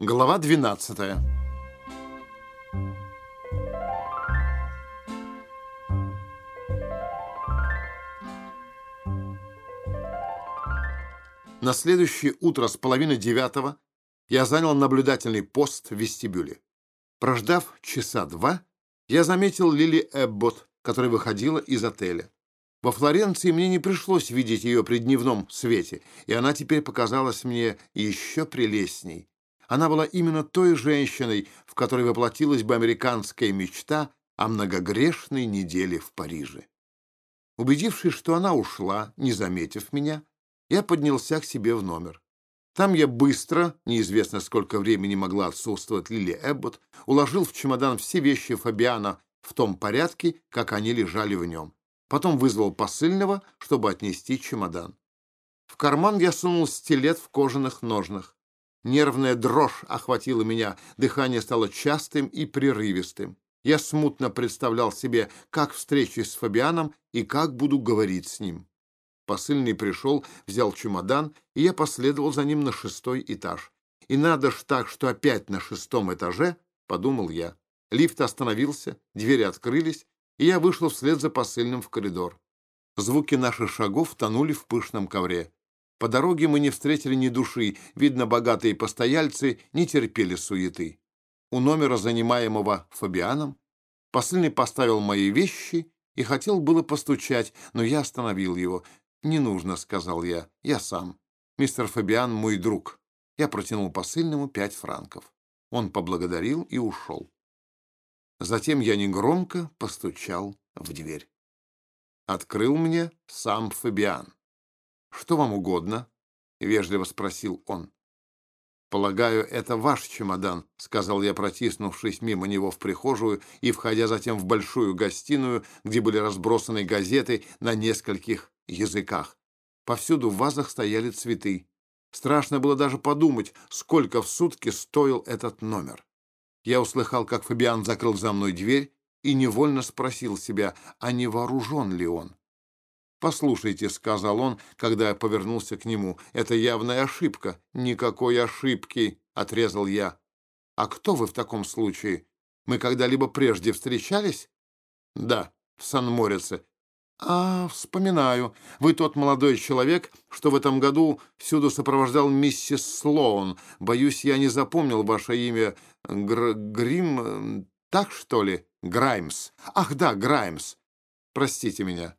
Глава 12 На следующее утро с половины девятого я занял наблюдательный пост в вестибюле. Прождав часа два, я заметил Лили Эббот, которая выходила из отеля. Во Флоренции мне не пришлось видеть ее при дневном свете, и она теперь показалась мне еще прелестней. Она была именно той женщиной, в которой воплотилась бы американская мечта о многогрешной неделе в Париже. Убедившись, что она ушла, не заметив меня, я поднялся к себе в номер. Там я быстро, неизвестно сколько времени могла отсутствовать Лили Эббот, уложил в чемодан все вещи Фабиана в том порядке, как они лежали в нем. Потом вызвал посыльного, чтобы отнести чемодан. В карман я сунул стилет в кожаных ножнах. Нервная дрожь охватила меня, дыхание стало частым и прерывистым. Я смутно представлял себе, как встречусь с Фабианом и как буду говорить с ним. Посыльный пришел, взял чемодан, и я последовал за ним на шестой этаж. И надо ж так, что опять на шестом этаже, подумал я. Лифт остановился, двери открылись, и я вышел вслед за посыльным в коридор. Звуки наших шагов тонули в пышном ковре. По дороге мы не встретили ни души, видно, богатые постояльцы не терпели суеты. У номера, занимаемого Фабианом, посыльный поставил мои вещи и хотел было постучать, но я остановил его. «Не нужно», — сказал я. «Я сам. Мистер Фабиан мой друг». Я протянул посыльному пять франков. Он поблагодарил и ушел. Затем я негромко постучал в дверь. Открыл мне сам Фабиан. «Что вам угодно?» — вежливо спросил он. «Полагаю, это ваш чемодан», — сказал я, протиснувшись мимо него в прихожую и входя затем в большую гостиную, где были разбросаны газеты на нескольких языках. Повсюду в вазах стояли цветы. Страшно было даже подумать, сколько в сутки стоил этот номер. Я услыхал, как Фабиан закрыл за мной дверь и невольно спросил себя, а не вооружен ли он. «Послушайте», — сказал он, когда я повернулся к нему, — «это явная ошибка». «Никакой ошибки», — отрезал я. «А кто вы в таком случае? Мы когда-либо прежде встречались?» «Да, в Сан-Морице. «А, вспоминаю. Вы тот молодой человек, что в этом году всюду сопровождал миссис Слоун. Боюсь, я не запомнил ваше имя. Гр Грим... Так, что ли? Граймс. Ах, да, Граймс. Простите меня».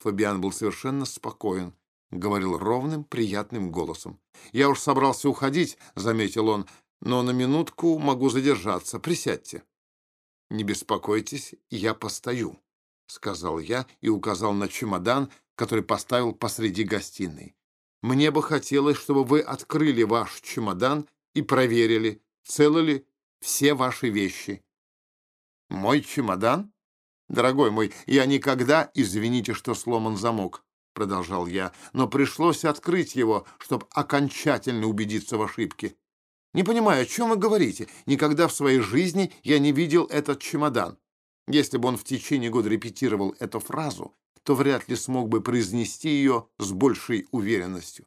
Фабиан был совершенно спокоен. Говорил ровным, приятным голосом. «Я уж собрался уходить», — заметил он, — «но на минутку могу задержаться. Присядьте». «Не беспокойтесь, я постою». — сказал я и указал на чемодан, который поставил посреди гостиной. «Мне бы хотелось, чтобы вы открыли ваш чемодан и проверили, целы ли все ваши вещи». «Мой чемодан? Дорогой мой, я никогда, извините, что сломан замок», — продолжал я, «но пришлось открыть его, чтобы окончательно убедиться в ошибке. Не понимаю, о чем вы говорите. Никогда в своей жизни я не видел этот чемодан. Если бы он в течение года репетировал эту фразу, то вряд ли смог бы произнести ее с большей уверенностью.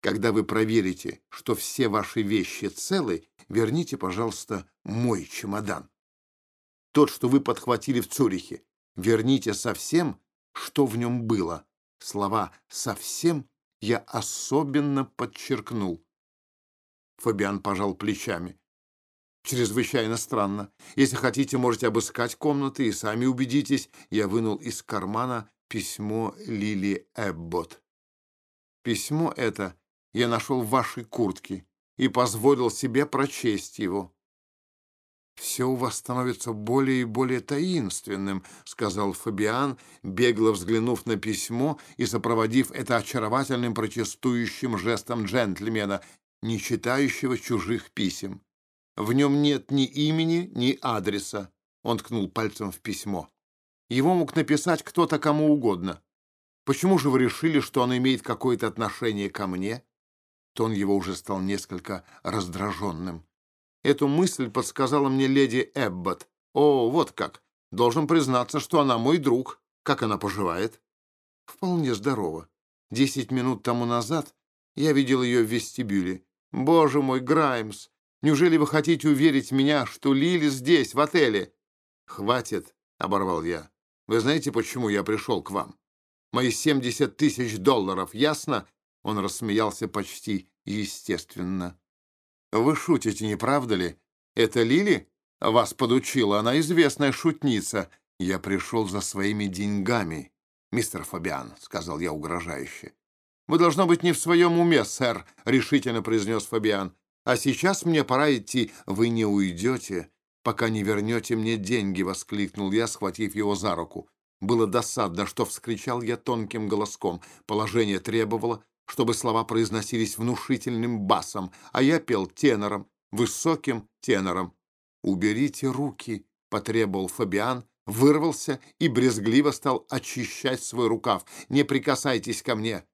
Когда вы проверите, что все ваши вещи целы, верните, пожалуйста, мой чемодан. Тот, что вы подхватили в Цюрихе. Верните совсем, что в нем было. Слова «совсем» я особенно подчеркнул. Фабиан пожал плечами. Чрезвычайно странно. Если хотите, можете обыскать комнаты и сами убедитесь. Я вынул из кармана письмо Лили Эббот. Письмо это я нашел в вашей куртке и позволил себе прочесть его. «Все у вас становится более и более таинственным», — сказал Фабиан, бегло взглянув на письмо и сопроводив это очаровательным протестующим жестом джентльмена, не читающего чужих писем. В нем нет ни имени, ни адреса. Он ткнул пальцем в письмо. Его мог написать кто-то кому угодно. Почему же вы решили, что он имеет какое-то отношение ко мне? Тон его уже стал несколько раздраженным. Эту мысль подсказала мне леди Эббот. О, вот как. Должен признаться, что она мой друг. Как она поживает? Вполне здорово. Десять минут тому назад я видел ее в вестибюле. Боже мой, Граймс, неужели вы хотите уверить меня, что Лили здесь, в отеле? Хватит, — оборвал я. Вы знаете, почему я пришел к вам? Мои семьдесят тысяч долларов, ясно? Он рассмеялся почти естественно. Вы шутите, не правда ли? Это Лили вас подучила, она известная шутница. Я пришел за своими деньгами, мистер Фабиан, — сказал я угрожающе. «Вы, должно быть, не в своем уме, сэр», — решительно произнес Фабиан. «А сейчас мне пора идти. Вы не уйдете, пока не вернете мне деньги», — воскликнул я, схватив его за руку. Было досадно, что вскричал я тонким голоском. Положение требовало, чтобы слова произносились внушительным басом, а я пел тенором, высоким тенором. «Уберите руки», — потребовал Фабиан, вырвался и брезгливо стал очищать свой рукав. «Не прикасайтесь ко мне.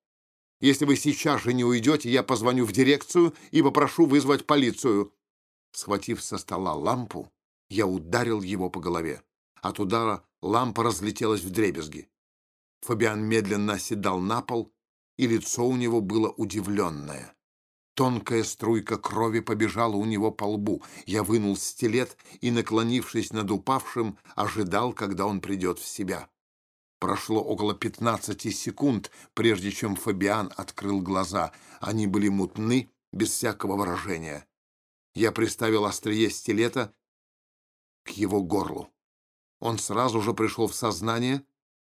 Если вы сейчас же не уйдете, я позвоню в дирекцию и попрошу вызвать полицию». Схватив со стола лампу, я ударил его по голове. От удара лампа разлетелась в дребезги. Фабиан медленно оседал на пол, и лицо у него было удивленное. Тонкая струйка крови побежала у него по лбу. Я вынул стилет и, наклонившись над упавшим, ожидал, когда он придет в себя. Прошло около пятнадцати секунд, прежде чем Фабиан открыл глаза. Они были мутны, без всякого выражения. Я приставил острие стилета к его горлу. Он сразу же пришел в сознание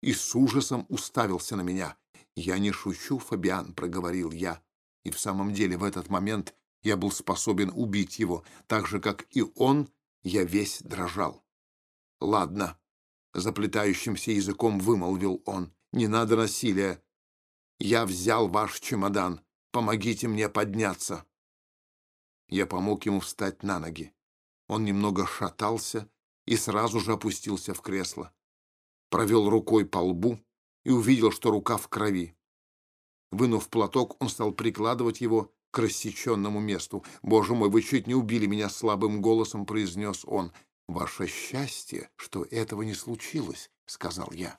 и с ужасом уставился на меня. «Я не шучу, Фабиан», — проговорил я. И в самом деле в этот момент я был способен убить его, так же, как и он, я весь дрожал. «Ладно», — заплетающимся языком вымолвил он, — «не надо насилия. Я взял ваш чемодан. Помогите мне подняться». Я помог ему встать на ноги. Он немного шатался и сразу же опустился в кресло. Провел рукой по лбу и увидел, что рука в крови. Вынув платок, он стал прикладывать его к рассеченному месту. «Боже мой, вы чуть не убили меня!» — слабым голосом произнес он. «Ваше счастье, что этого не случилось», — сказал я.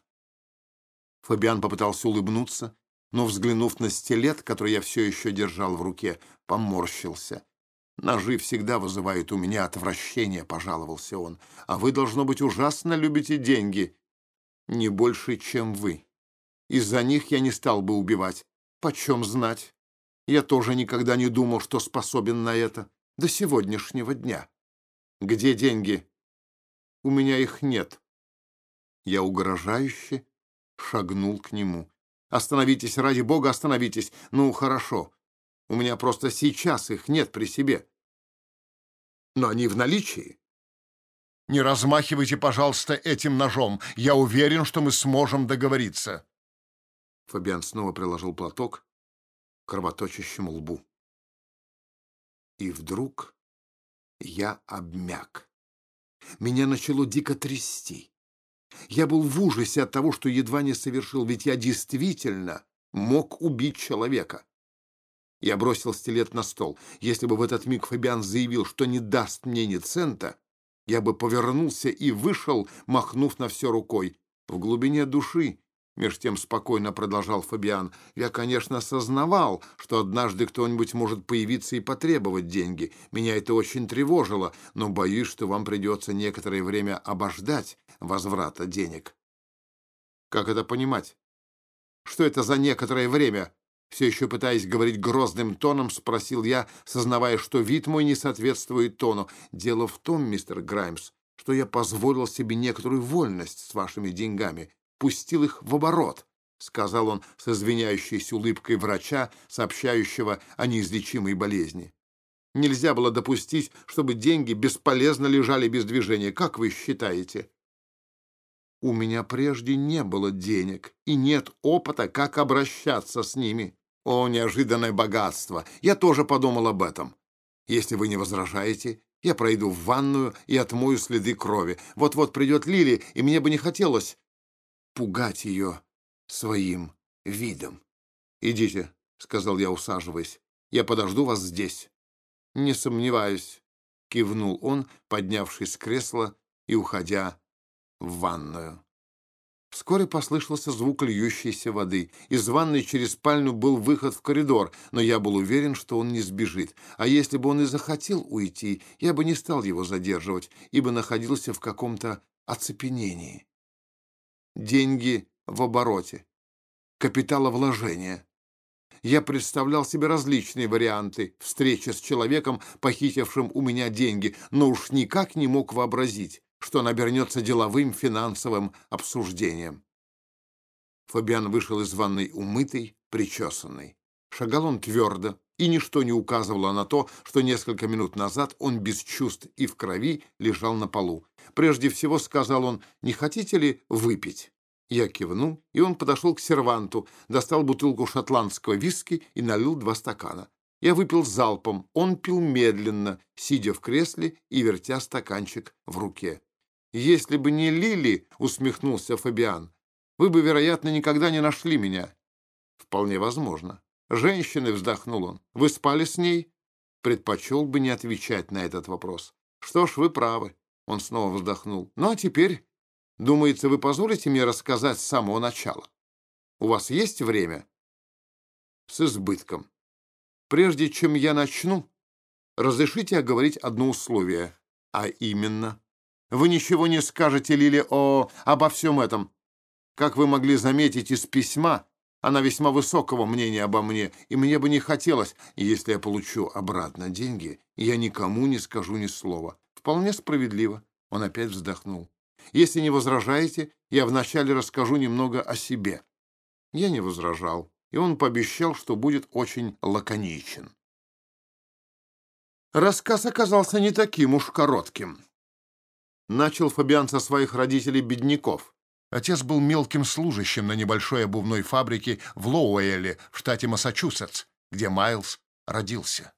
Фабиан попытался улыбнуться, но, взглянув на стилет, который я все еще держал в руке, поморщился. «Ножи всегда вызывают у меня отвращение», — пожаловался он. «А вы, должно быть, ужасно любите деньги. Не больше, чем вы. Из-за них я не стал бы убивать. Почем знать? Я тоже никогда не думал, что способен на это. До сегодняшнего дня. Где деньги? У меня их нет. Я угрожающе шагнул к нему. Остановитесь, ради бога, остановитесь. Ну, хорошо. У меня просто сейчас их нет при себе. Но они в наличии. Не размахивайте, пожалуйста, этим ножом. Я уверен, что мы сможем договориться. Фабиан снова приложил платок к кровоточащему лбу. И вдруг я обмяк. Меня начало дико трясти. Я был в ужасе от того, что едва не совершил, ведь я действительно мог убить человека. Я бросил стилет на стол. Если бы в этот миг Фабиан заявил, что не даст мне ни цента, я бы повернулся и вышел, махнув на все рукой. В глубине души Меж тем спокойно продолжал Фабиан. «Я, конечно, осознавал, что однажды кто-нибудь может появиться и потребовать деньги. Меня это очень тревожило, но боюсь, что вам придется некоторое время обождать возврата денег». «Как это понимать? Что это за некоторое время?» Все еще пытаясь говорить грозным тоном, спросил я, сознавая, что вид мой не соответствует тону. «Дело в том, мистер Граймс, что я позволил себе некоторую вольность с вашими деньгами пустил их в оборот, — сказал он с извиняющейся улыбкой врача, сообщающего о неизлечимой болезни. Нельзя было допустить, чтобы деньги бесполезно лежали без движения. Как вы считаете? У меня прежде не было денег и нет опыта, как обращаться с ними. О, неожиданное богатство! Я тоже подумал об этом. Если вы не возражаете, я пройду в ванную и отмою следы крови. Вот-вот придет Лили, и мне бы не хотелось пугать ее своим видом. «Идите», — сказал я, усаживаясь, — «я подожду вас здесь». «Не сомневаюсь», — кивнул он, поднявшись с кресла и уходя в ванную. Вскоре послышался звук льющейся воды. Из ванной через спальню был выход в коридор, но я был уверен, что он не сбежит. А если бы он и захотел уйти, я бы не стал его задерживать, ибо находился в каком-то оцепенении. Деньги в обороте. Капиталовложения. Я представлял себе различные варианты встречи с человеком, похитившим у меня деньги, но уж никак не мог вообразить, что он обернется деловым финансовым обсуждением. Фабиан вышел из ванной умытый, причесанный. Шагал он твердо, и ничто не указывало на то, что несколько минут назад он без чувств и в крови лежал на полу. Прежде всего сказал он, не хотите ли выпить? Я кивнул, и он подошел к серванту, достал бутылку шотландского виски и налил два стакана. Я выпил залпом, он пил медленно, сидя в кресле и вертя стаканчик в руке. «Если бы не Лили», — усмехнулся Фабиан, — «вы бы, вероятно, никогда не нашли меня». «Вполне возможно». «Женщины», — вздохнул он, — «вы спали с ней?» Предпочел бы не отвечать на этот вопрос. «Что ж, вы правы», — он снова вздохнул. «Ну, а теперь, думается, вы позволите мне рассказать с самого начала? У вас есть время?» «С избытком. Прежде чем я начну, разрешите оговорить одно условие, а именно...» Вы ничего не скажете, Лили, о... обо всем этом. Как вы могли заметить из письма, она весьма высокого мнения обо мне, и мне бы не хотелось, если я получу обратно деньги, я никому не скажу ни слова. Вполне справедливо. Он опять вздохнул. Если не возражаете, я вначале расскажу немного о себе. Я не возражал, и он пообещал, что будет очень лаконичен. Рассказ оказался не таким уж коротким. Начал Фабиан со своих родителей-бедняков. Отец был мелким служащим на небольшой обувной фабрике в Лоуэлле, в штате Массачусетс, где Майлз родился.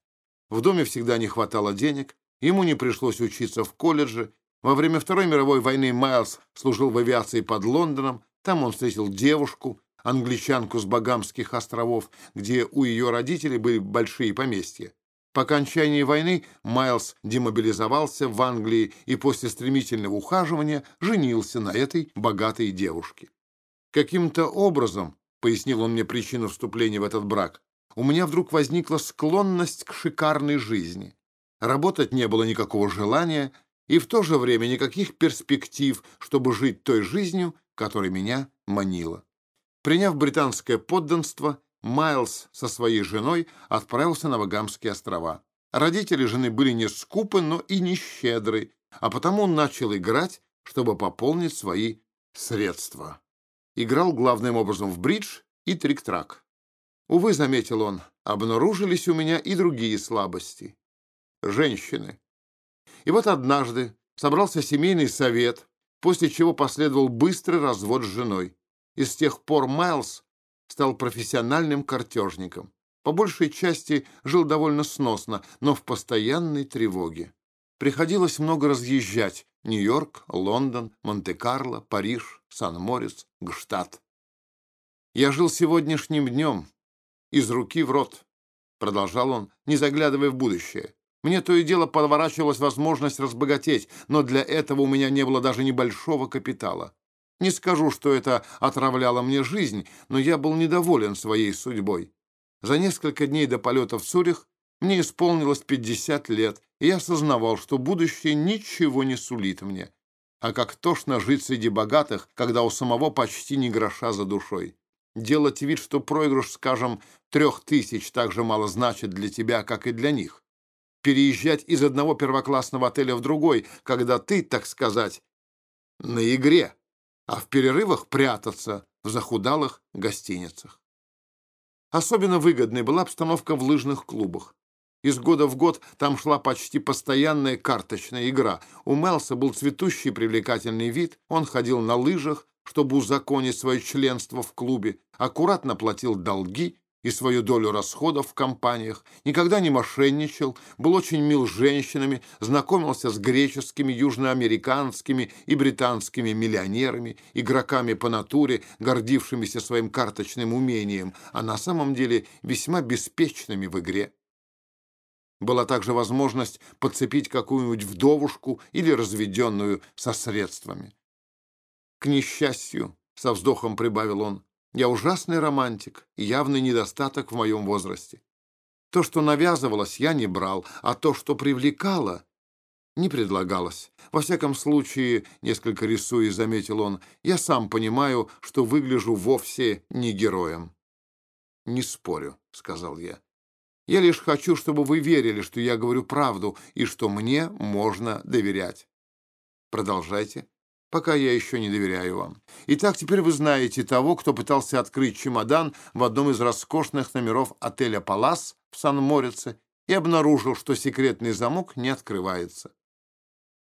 В доме всегда не хватало денег, ему не пришлось учиться в колледже. Во время Второй мировой войны Майлз служил в авиации под Лондоном, там он встретил девушку, англичанку с Багамских островов, где у ее родителей были большие поместья. По окончании войны Майлз демобилизовался в Англии и после стремительного ухаживания женился на этой богатой девушке. Каким-то образом, пояснил он мне причину вступления в этот брак, у меня вдруг возникла склонность к шикарной жизни. Работать не было никакого желания и в то же время никаких перспектив, чтобы жить той жизнью, которая меня манила. Приняв британское подданство, Майлз со своей женой отправился на Вагамские острова. Родители жены были не скупы, но и не щедры, а потому он начал играть, чтобы пополнить свои средства. Играл главным образом в бридж и трик-трак. Увы, заметил он, обнаружились у меня и другие слабости. Женщины. И вот однажды собрался семейный совет, после чего последовал быстрый развод с женой. И с тех пор Майлз стал профессиональным картежником. По большей части жил довольно сносно, но в постоянной тревоге. Приходилось много разъезжать. Нью-Йорк, Лондон, Монте-Карло, Париж, Сан-Морис, Гштадт. «Я жил сегодняшним днем, из руки в рот», — продолжал он, не заглядывая в будущее. «Мне то и дело подворачивалась возможность разбогатеть, но для этого у меня не было даже небольшого капитала. Не скажу, что это отравляло мне жизнь, но я был недоволен своей судьбой. За несколько дней до полета в Цюрих мне исполнилось 50 лет, и я осознавал, что будущее ничего не сулит мне. А как тошно жить среди богатых, когда у самого почти ни гроша за душой. Делать вид, что проигрыш, скажем, трех тысяч так же мало значит для тебя, как и для них. Переезжать из одного первоклассного отеля в другой, когда ты, так сказать, на игре а в перерывах прятаться в захудалых гостиницах. Особенно выгодной была обстановка в лыжных клубах. Из года в год там шла почти постоянная карточная игра. У Мелса был цветущий привлекательный вид, он ходил на лыжах, чтобы узаконить свое членство в клубе, аккуратно платил долги и свою долю расходов в компаниях, никогда не мошенничал, был очень мил с женщинами, знакомился с греческими, южноамериканскими и британскими миллионерами, игроками по натуре, гордившимися своим карточным умением, а на самом деле весьма беспечными в игре. Была также возможность подцепить какую-нибудь вдовушку или разведенную со средствами. К несчастью, со вздохом прибавил он. Я ужасный романтик, явный недостаток в моем возрасте. То, что навязывалось, я не брал, а то, что привлекало, не предлагалось. Во всяком случае, несколько рисуя, заметил он, я сам понимаю, что выгляжу вовсе не героем. «Не спорю», — сказал я. «Я лишь хочу, чтобы вы верили, что я говорю правду и что мне можно доверять. Продолжайте, пока я еще не доверяю вам. Итак, теперь вы знаете того, кто пытался открыть чемодан в одном из роскошных номеров отеля «Палас» в Сан-Морице и обнаружил, что секретный замок не открывается.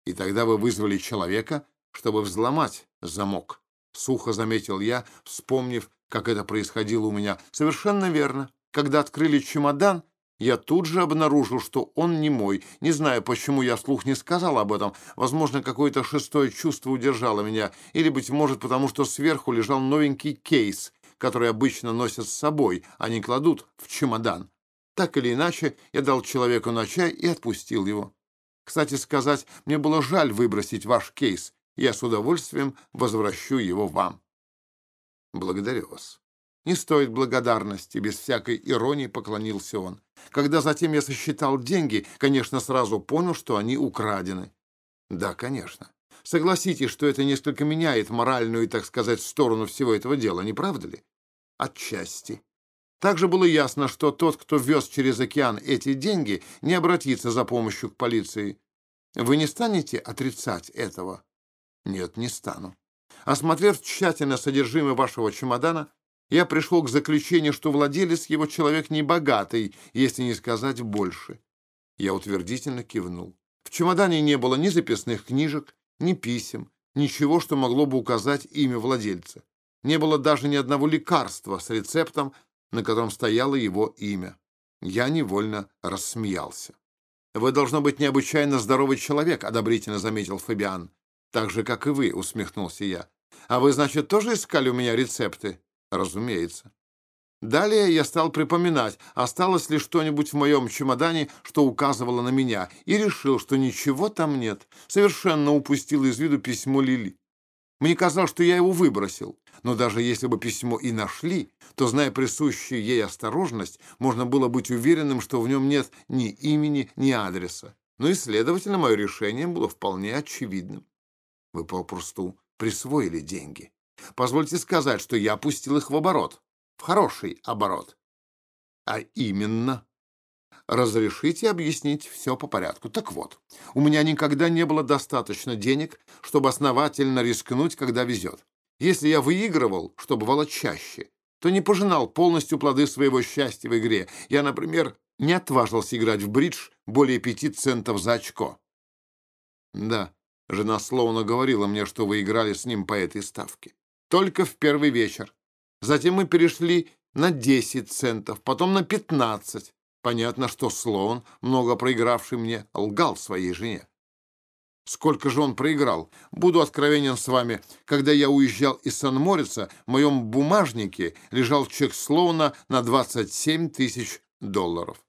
И тогда вы вызвали человека, чтобы взломать замок. Сухо заметил я, вспомнив, как это происходило у меня. Совершенно верно. Когда открыли чемодан, я тут же обнаружил, что он не мой. Не знаю, почему я вслух не сказал об этом. Возможно, какое-то шестое чувство удержало меня. Или, быть может, потому что сверху лежал новенький кейс, который обычно носят с собой, а не кладут в чемодан. Так или иначе, я дал человеку на чай и отпустил его. Кстати сказать, мне было жаль выбросить ваш кейс. Я с удовольствием возвращу его вам. Благодарю вас. Не стоит благодарности, без всякой иронии поклонился он. Когда затем я сосчитал деньги, конечно, сразу понял, что они украдены. Да, конечно. Согласитесь, что это несколько меняет моральную, так сказать, сторону всего этого дела, не правда ли? Отчасти. Также было ясно, что тот, кто вез через океан эти деньги, не обратится за помощью к полиции. Вы не станете отрицать этого? Нет, не стану. Осмотрев тщательно содержимое вашего чемодана, я пришел к заключению, что владелец его человек не богатый, если не сказать больше. Я утвердительно кивнул. В чемодане не было ни записных книжек, ни писем, ничего, что могло бы указать имя владельца. Не было даже ни одного лекарства с рецептом, на котором стояло его имя. Я невольно рассмеялся. «Вы, должно быть, необычайно здоровый человек», — одобрительно заметил Фабиан. «Так же, как и вы», — усмехнулся я. «А вы, значит, тоже искали у меня рецепты?» «Разумеется». Далее я стал припоминать, осталось ли что-нибудь в моем чемодане, что указывало на меня, и решил, что ничего там нет. Совершенно упустил из виду письмо Лили. Мне казалось, что я его выбросил. Но даже если бы письмо и нашли, то, зная присущую ей осторожность, можно было быть уверенным, что в нем нет ни имени, ни адреса. Ну и, следовательно, мое решение было вполне очевидным. Вы попросту присвоили деньги. Позвольте сказать, что я пустил их в оборот. В хороший оборот. А именно разрешите объяснить все по порядку. Так вот, у меня никогда не было достаточно денег, чтобы основательно рискнуть, когда везет. Если я выигрывал, что бывало чаще, то не пожинал полностью плоды своего счастья в игре. Я, например, не отважился играть в бридж более пяти центов за очко. Да, жена словно говорила мне, что вы играли с ним по этой ставке. Только в первый вечер. Затем мы перешли на 10 центов, потом на 15. Понятно, что слон, много проигравший мне, лгал своей жене. Сколько же он проиграл? Буду откровенен с вами. Когда я уезжал из Сан-Морица, в моем бумажнике лежал чек Слоуна на 27 тысяч долларов.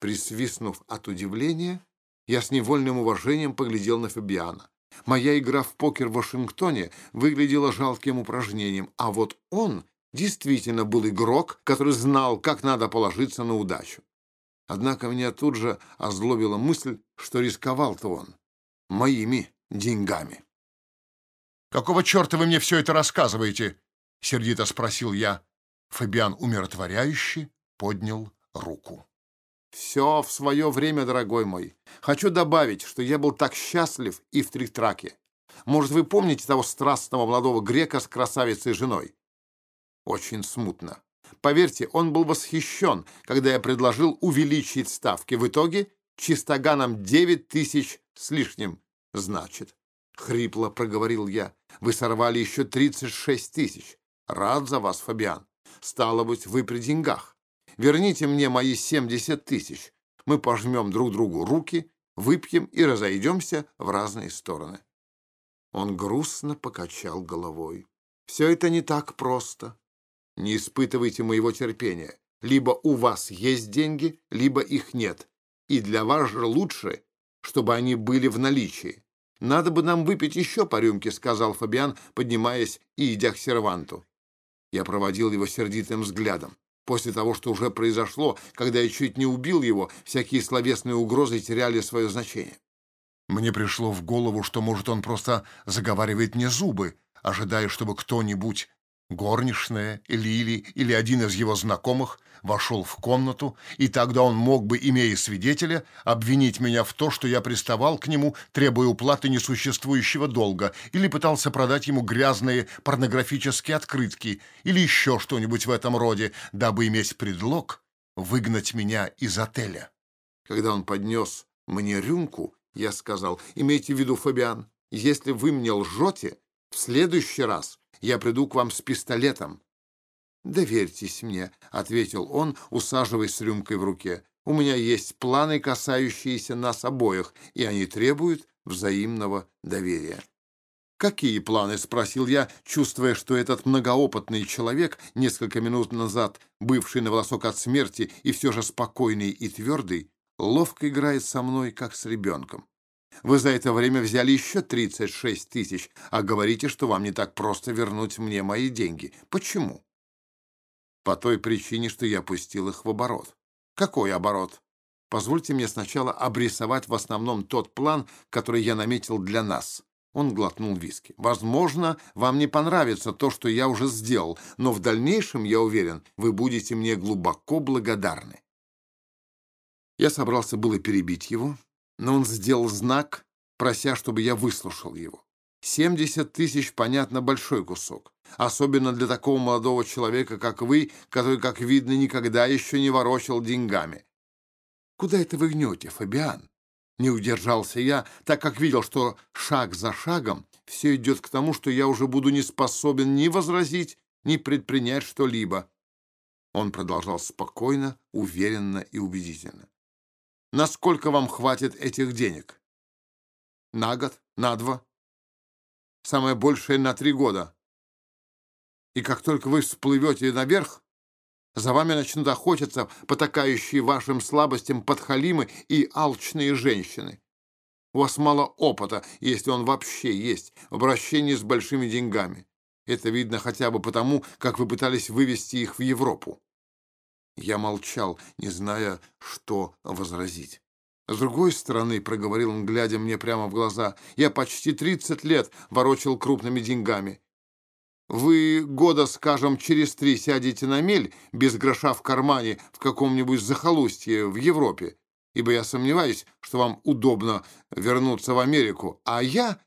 Присвистнув от удивления, я с невольным уважением поглядел на Фабиана. Моя игра в покер в Вашингтоне выглядела жалким упражнением, а вот он действительно был игрок, который знал, как надо положиться на удачу. Однако меня тут же озлобила мысль, что рисковал-то он моими деньгами. «Какого черта вы мне все это рассказываете?» — сердито спросил я. Фабиан умиротворяюще поднял руку. «Все в свое время, дорогой мой. Хочу добавить, что я был так счастлив и в трик-траке. Может, вы помните того страстного молодого грека с красавицей женой?» «Очень смутно. Поверьте, он был восхищен, когда я предложил увеличить ставки. В итоге чистоганом девять тысяч с лишним, значит. Хрипло проговорил я. Вы сорвали еще тридцать шесть тысяч. Рад за вас, Фабиан. Стало быть, вы при деньгах. Верните мне мои семьдесят тысяч. Мы пожмем друг другу руки, выпьем и разойдемся в разные стороны. Он грустно покачал головой. Все это не так просто. Не испытывайте моего терпения. Либо у вас есть деньги, либо их нет. И для вас же лучше, чтобы они были в наличии. «Надо бы нам выпить еще по рюмке», — сказал Фабиан, поднимаясь и идя к серванту. Я проводил его сердитым взглядом. После того, что уже произошло, когда я чуть не убил его, всякие словесные угрозы теряли свое значение. Мне пришло в голову, что, может, он просто заговаривает мне зубы, ожидая, чтобы кто-нибудь Горничная, Лили или один из его знакомых вошел в комнату, и тогда он мог бы, имея свидетеля, обвинить меня в то, что я приставал к нему, требуя уплаты несуществующего долга, или пытался продать ему грязные порнографические открытки, или еще что-нибудь в этом роде, дабы иметь предлог выгнать меня из отеля. Когда он поднес мне рюмку, я сказал, имейте в виду, Фабиан, если вы мне лжете, в следующий раз я приду к вам с пистолетом». «Доверьтесь мне», — ответил он, усаживаясь с рюмкой в руке. «У меня есть планы, касающиеся нас обоих, и они требуют взаимного доверия». «Какие планы?» — спросил я, чувствуя, что этот многоопытный человек, несколько минут назад бывший на волосок от смерти и все же спокойный и твердый, ловко играет со мной, как с ребенком. Вы за это время взяли еще 36 тысяч, а говорите, что вам не так просто вернуть мне мои деньги. Почему? По той причине, что я пустил их в оборот. Какой оборот? Позвольте мне сначала обрисовать в основном тот план, который я наметил для нас. Он глотнул виски. Возможно, вам не понравится то, что я уже сделал, но в дальнейшем, я уверен, вы будете мне глубоко благодарны. Я собрался было перебить его, но он сделал знак, прося, чтобы я выслушал его. Семьдесят тысяч, понятно, большой кусок. Особенно для такого молодого человека, как вы, который, как видно, никогда еще не ворочал деньгами. Куда это вы гнете, Фабиан? Не удержался я, так как видел, что шаг за шагом все идет к тому, что я уже буду не способен ни возразить, ни предпринять что-либо. Он продолжал спокойно, уверенно и убедительно. Насколько вам хватит этих денег? На год? На два? Самое большее на три года. И как только вы всплывете наверх, за вами начнут охотиться потакающие вашим слабостям подхалимы и алчные женщины. У вас мало опыта, если он вообще есть, в обращении с большими деньгами. Это видно хотя бы потому, как вы пытались вывести их в Европу. Я молчал, не зная, что возразить. С другой стороны, проговорил он, глядя мне прямо в глаза, я почти 30 лет ворочал крупными деньгами. Вы года, скажем, через три сядете на мель без гроша в кармане в каком-нибудь захолустье в Европе, ибо я сомневаюсь, что вам удобно вернуться в Америку, а я...»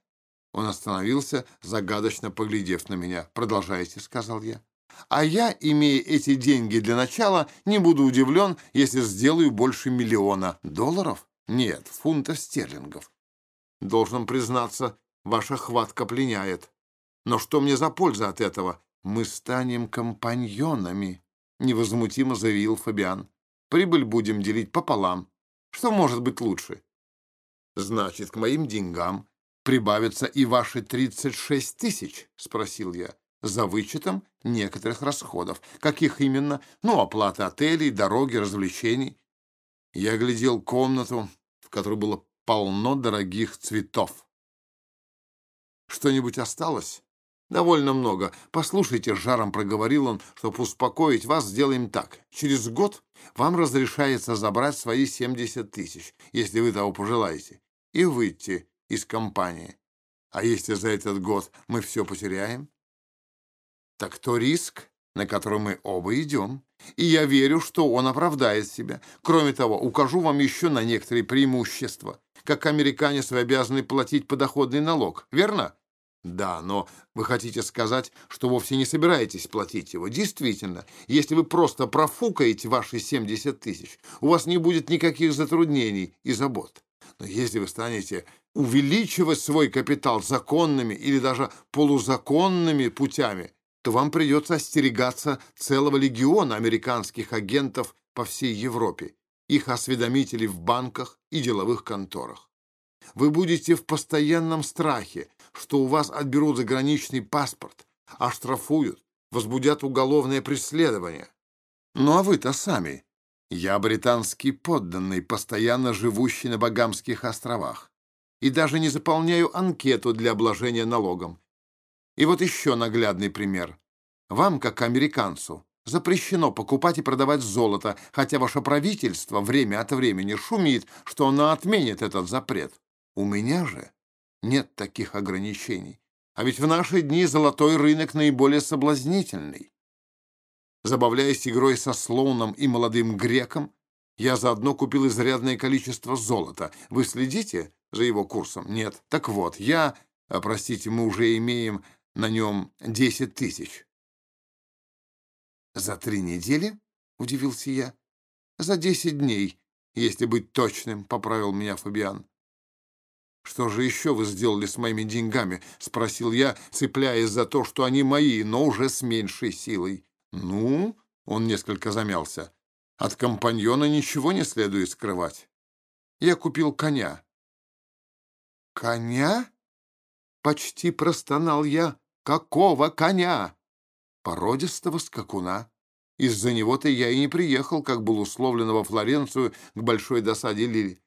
Он остановился, загадочно поглядев на меня. «Продолжайте», — сказал я. А я, имея эти деньги для начала, не буду удивлен, если сделаю больше миллиона долларов. Нет, фунтов стерлингов. Должен признаться, ваша хватка пленяет. Но что мне за польза от этого? Мы станем компаньонами, невозмутимо заявил Фабиан. Прибыль будем делить пополам. Что может быть лучше? Значит, к моим деньгам прибавятся и ваши 36 тысяч, спросил я за вычетом некоторых расходов. Каких именно? Ну, оплата отелей, дороги, развлечений. Я глядел комнату, в которой было полно дорогих цветов. Что-нибудь осталось? Довольно много. Послушайте, жаром проговорил он, чтобы успокоить вас, сделаем так. Через год вам разрешается забрать свои 70 тысяч, если вы того пожелаете, и выйти из компании. А если за этот год мы все потеряем? Так то риск, на который мы оба идем. И я верю, что он оправдает себя. Кроме того, укажу вам еще на некоторые преимущества. Как американец вы обязаны платить подоходный налог, верно? Да, но вы хотите сказать, что вовсе не собираетесь платить его. Действительно, если вы просто профукаете ваши 70 тысяч, у вас не будет никаких затруднений и забот. Но если вы станете увеличивать свой капитал законными или даже полузаконными путями, то вам придется остерегаться целого легиона американских агентов по всей Европе, их осведомителей в банках и деловых конторах. Вы будете в постоянном страхе, что у вас отберут заграничный паспорт, оштрафуют, возбудят уголовное преследование. Ну а вы-то сами. Я британский подданный, постоянно живущий на Багамских островах. и даже не заполняю анкету для обложения налогом. И вот еще наглядный пример. Вам, как американцу, запрещено покупать и продавать золото, хотя ваше правительство время от времени шумит, что оно отменит этот запрет. У меня же нет таких ограничений. А ведь в наши дни золотой рынок наиболее соблазнительный. Забавляясь игрой со слоуном и молодым греком, я заодно купил изрядное количество золота. Вы следите за его курсом? Нет. Так вот, я, а, простите, мы уже имеем на нем 10 тысяч. За три недели? Удивился я. За 10 дней, если быть точным, поправил меня Фабиан. «Что же еще вы сделали с моими деньгами?» — спросил я, цепляясь за то, что они мои, но уже с меньшей силой. «Ну?» — он несколько замялся. «От компаньона ничего не следует скрывать. Я купил коня». «Коня?» — почти простонал я. «Какого коня?» «Породистого скакуна. Из-за него-то я и не приехал, как был условлено во Флоренцию к большой досаде Лили.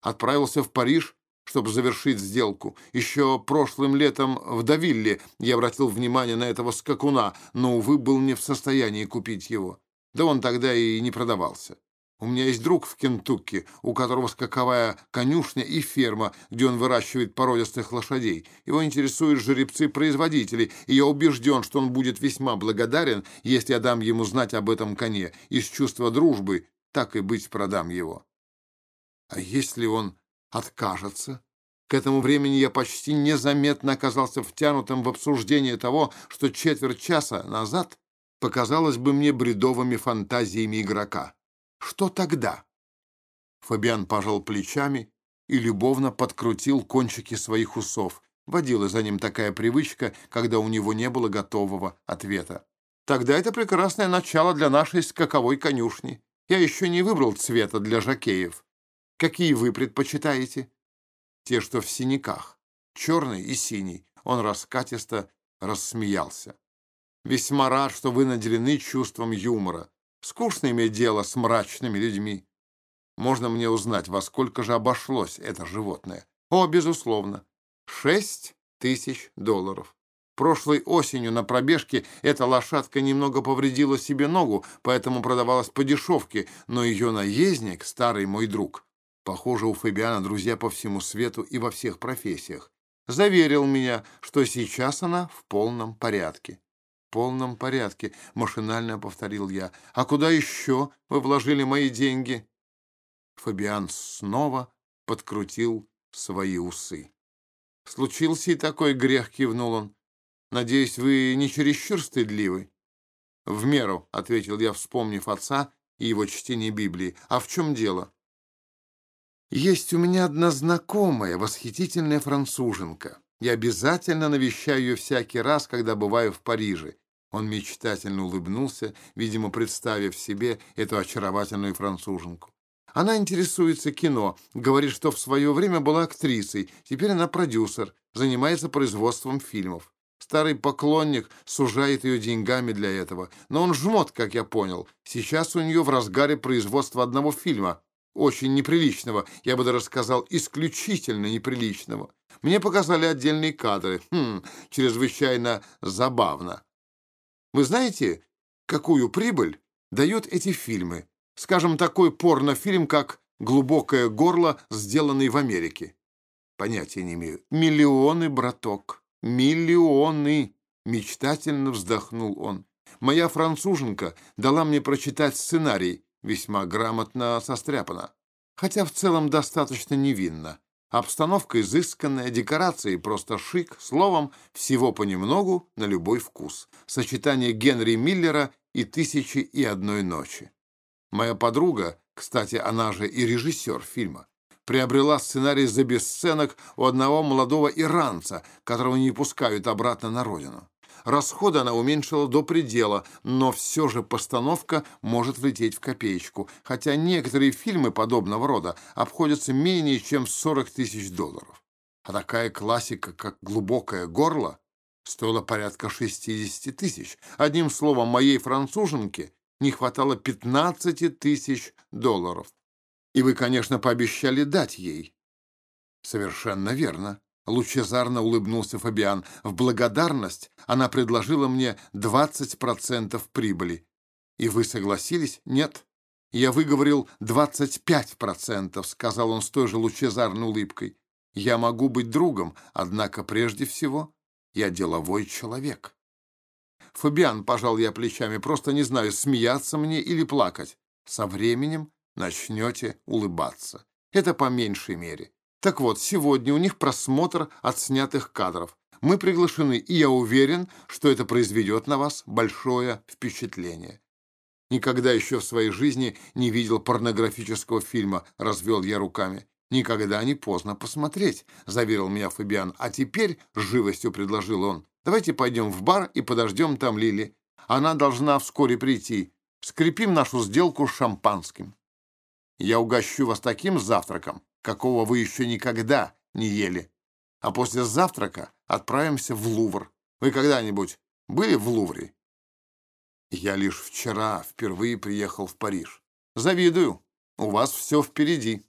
Отправился в Париж чтобы завершить сделку. Еще прошлым летом в Давилле я обратил внимание на этого скакуна, но, увы, был не в состоянии купить его. Да он тогда и не продавался. У меня есть друг в Кентукки, у которого скаковая конюшня и ферма, где он выращивает породистых лошадей. Его интересуют жеребцы-производители, и я убежден, что он будет весьма благодарен, если я дам ему знать об этом коне. Из чувства дружбы так и быть продам его. А если он откажется. К этому времени я почти незаметно оказался втянутым в обсуждение того, что четверть часа назад показалось бы мне бредовыми фантазиями игрока. Что тогда? Фабиан пожал плечами и любовно подкрутил кончики своих усов. Водила за ним такая привычка, когда у него не было готового ответа. Тогда это прекрасное начало для нашей скаковой конюшни. Я еще не выбрал цвета для жакеев. Какие вы предпочитаете? Те, что в синяках. Черный и синий. Он раскатисто рассмеялся. Весьма рад, что вы наделены чувством юмора. Скучно иметь дело с мрачными людьми. Можно мне узнать, во сколько же обошлось это животное? О, безусловно. Шесть тысяч долларов. Прошлой осенью на пробежке эта лошадка немного повредила себе ногу, поэтому продавалась по дешевке, но ее наездник, старый мой друг, Похоже, у Фабиана друзья по всему свету и во всех профессиях. Заверил меня, что сейчас она в полном порядке. «В полном порядке», — машинально повторил я. «А куда еще вы вложили мои деньги?» Фабиан снова подкрутил свои усы. «Случился и такой грех», — кивнул он. «Надеюсь, вы не чересчур стыдливы?» «В меру», — ответил я, вспомнив отца и его чтение Библии. «А в чем дело?» Есть у меня одна знакомая, восхитительная француженка. Я обязательно навещаю ее всякий раз, когда бываю в Париже. Он мечтательно улыбнулся, видимо, представив себе эту очаровательную француженку. Она интересуется кино, говорит, что в свое время была актрисой, теперь она продюсер, занимается производством фильмов. Старый поклонник сужает ее деньгами для этого, но он жмот, как я понял. Сейчас у нее в разгаре производства одного фильма, очень неприличного, я бы даже сказал, исключительно неприличного. Мне показали отдельные кадры. Хм, чрезвычайно забавно. Вы знаете, какую прибыль дают эти фильмы? Скажем, такой порнофильм, как «Глубокое горло», сделанный в Америке. Понятия не имею. Миллионы, браток, миллионы. Мечтательно вздохнул он. Моя француженка дала мне прочитать сценарий, весьма грамотно состряпана, хотя в целом достаточно невинно. Обстановка изысканная, декорации просто шик, словом, всего понемногу на любой вкус. Сочетание Генри Миллера и «Тысячи и одной ночи». Моя подруга, кстати, она же и режиссер фильма, приобрела сценарий за бесценок у одного молодого иранца, которого не пускают обратно на родину. Расходы она уменьшила до предела, но все же постановка может влететь в копеечку, хотя некоторые фильмы подобного рода обходятся менее чем 40 тысяч долларов. А такая классика, как «Глубокое горло», стоила порядка 60 тысяч. Одним словом, моей француженке не хватало 15 тысяч долларов. И вы, конечно, пообещали дать ей. Совершенно верно. Лучезарно улыбнулся Фабиан. В благодарность она предложила мне 20% прибыли. И вы согласились? Нет. Я выговорил 25%, сказал он с той же лучезарной улыбкой. Я могу быть другом, однако прежде всего я деловой человек. Фабиан, пожал я плечами, просто не знаю, смеяться мне или плакать. Со временем начнете улыбаться. Это по меньшей мере. Так вот, сегодня у них просмотр отснятых кадров. Мы приглашены, и я уверен, что это произведет на вас большое впечатление. Никогда еще в своей жизни не видел порнографического фильма, развел я руками. Никогда не поздно посмотреть, заверил меня Фабиан. А теперь, с живостью предложил он, давайте пойдем в бар и подождем там Лили. Она должна вскоре прийти. Скрепим нашу сделку шампанским. Я угощу вас таким завтраком, какого вы еще никогда не ели. А после завтрака отправимся в Лувр. Вы когда-нибудь были в Лувре? Я лишь вчера впервые приехал в Париж. Завидую. У вас все впереди.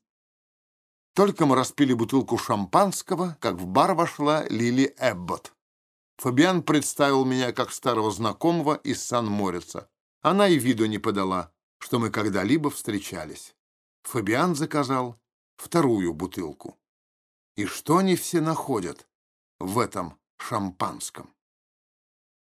Только мы распили бутылку шампанского, как в бар вошла Лили Эбботт. Фабиан представил меня как старого знакомого из Сан-Морица. Она и виду не подала, что мы когда-либо встречались. Фабиан заказал вторую бутылку. И что они все находят в этом шампанском?